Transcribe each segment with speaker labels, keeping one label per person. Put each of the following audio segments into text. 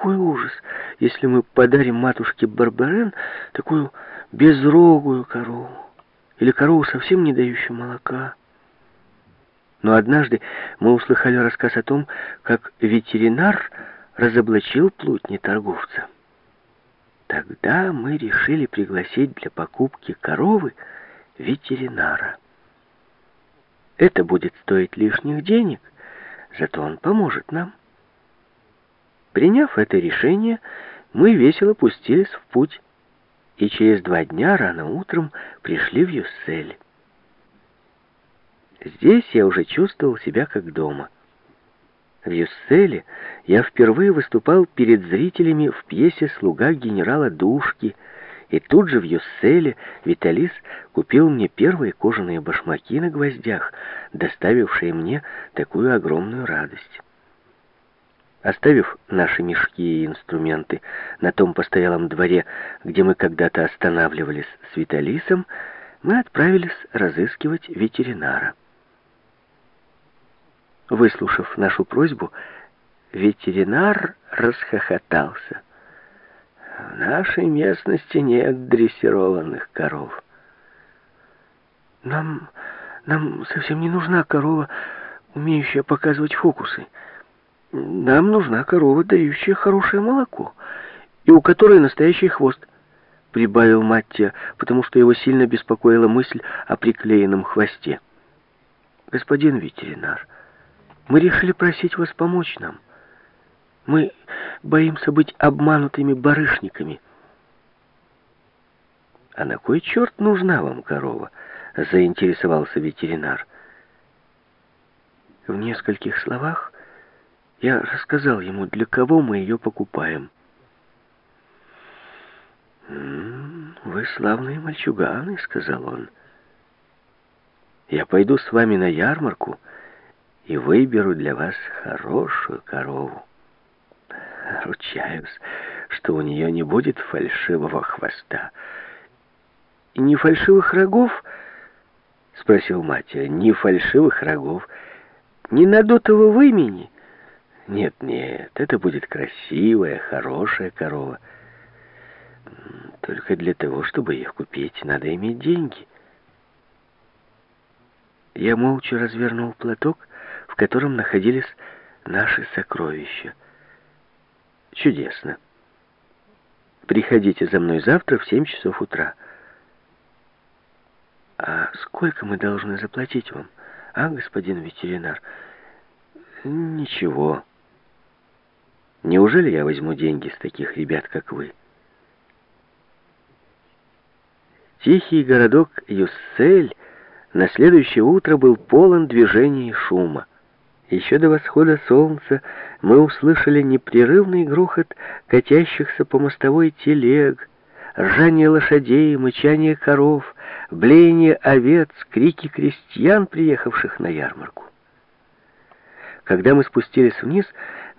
Speaker 1: какой ужас, если мы подарим матушке Барбарен такую безрогую корову или корову, совсем не дающую молока. Но однажды мы услыхали рассказ о том, как ветеринар разоблачил плутни торговца. Тогда мы решили пригласить для покупки коровы ветеринара. Это будет стоить лишних денег, зато он поможет нам. Приняв это решение, мы весело пустились в путь и через два дня рано утром пришли в Юссель. Здесь я уже чувствовал себя как дома. В Юсселе я впервые выступал перед зрителями в пьесе «Слуга генерала Душки», и тут же в Юсселе Виталис купил мне первые кожаные башмаки на гвоздях, доставившие мне такую огромную радость. Оставив наши мешки и инструменты на том постоялом дворе, где мы когда-то останавливались с Виталисом, мы отправились разыскивать ветеринара. Выслушав нашу просьбу, ветеринар расхохотался. В нашей местности нет дрессированных коров. Нам, нам совсем не нужна корова, умеющая показывать фокусы. Нам нужна корова, дающая хорошее молоко, и у которой настоящий хвост, прибавил Маттия, потому что его сильно беспокоила мысль о приклеенном хвосте. Господин ветеринар, мы решили просить вас помочь нам. Мы боимся быть обманутыми барышниками. А на кой черт нужна вам корова? Заинтересовался ветеринар. В нескольких словах я рассказал ему, для кого мы ее покупаем. «Вы славные мальчуганы», — сказал он. «Я пойду с вами на ярмарку и выберу для вас хорошую корову. Ручаюсь, что у нее не будет фальшивого хвоста. И не фальшивых рогов?» — спросил Матья. «Ни фальшивых рогов, ни надутого вымени». Нет, нет, это будет красивая, хорошая корова. Только для того, чтобы ее купить, надо иметь деньги. Я молча развернул платок, в котором находились наши сокровища. Чудесно. Приходите за мной завтра в семь часов утра. А сколько мы должны заплатить вам, а, господин ветеринар? Ничего. Неужели я возьму деньги с таких ребят, как вы? Тихий городок Юссель на следующее утро был полон движения и шума. Еще до восхода солнца мы услышали непрерывный грохот катящихся по мостовой телег, ржание лошадей, мычание коров, блеяние овец, крики крестьян, приехавших на ярмарку. Когда мы спустились вниз,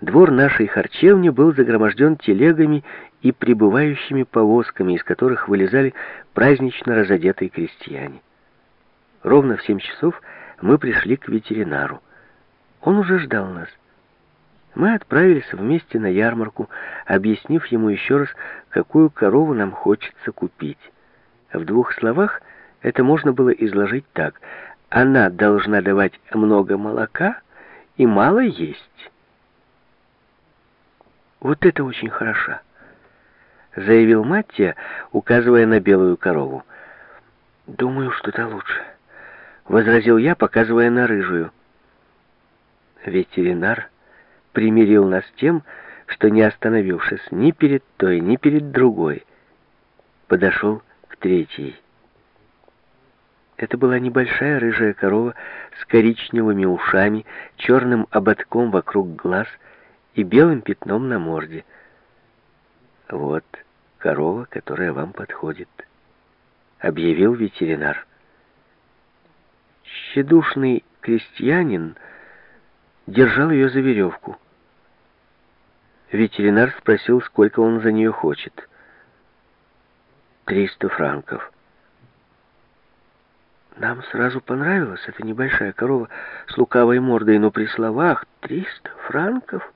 Speaker 1: Двор нашей харчевни был загроможден телегами и прибывающими повозками, из которых вылезали празднично разодетые крестьяне. Ровно в семь часов мы пришли к ветеринару. Он уже ждал нас. Мы отправились вместе на ярмарку, объяснив ему еще раз, какую корову нам хочется купить. В двух словах это можно было изложить так. Она должна давать много молока и мало есть. Вот это очень хорошо, заявил Маттия, указывая на белую корову. Думаю, что это лучше, возразил я, показывая на рыжую. Ветеринар примирил нас тем, что не остановившись ни перед той, ни перед другой, подошел к третьей. Это была небольшая рыжая корова с коричневыми ушами, черным ободком вокруг глаз и белым пятном на морде. «Вот корова, которая вам подходит», — объявил ветеринар. Щедушный крестьянин держал ее за веревку. Ветеринар спросил, сколько он за нее хочет. «Триста франков». Нам сразу понравилась эта небольшая корова с лукавой мордой, но при словах «триста франков»